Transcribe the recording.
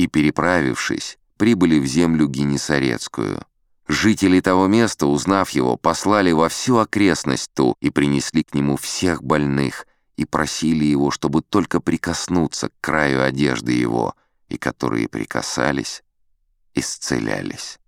и, переправившись, прибыли в землю Генесарецкую. Жители того места, узнав его, послали во всю окрестность ту и принесли к нему всех больных и просили его, чтобы только прикоснуться к краю одежды его, и которые прикасались, исцелялись.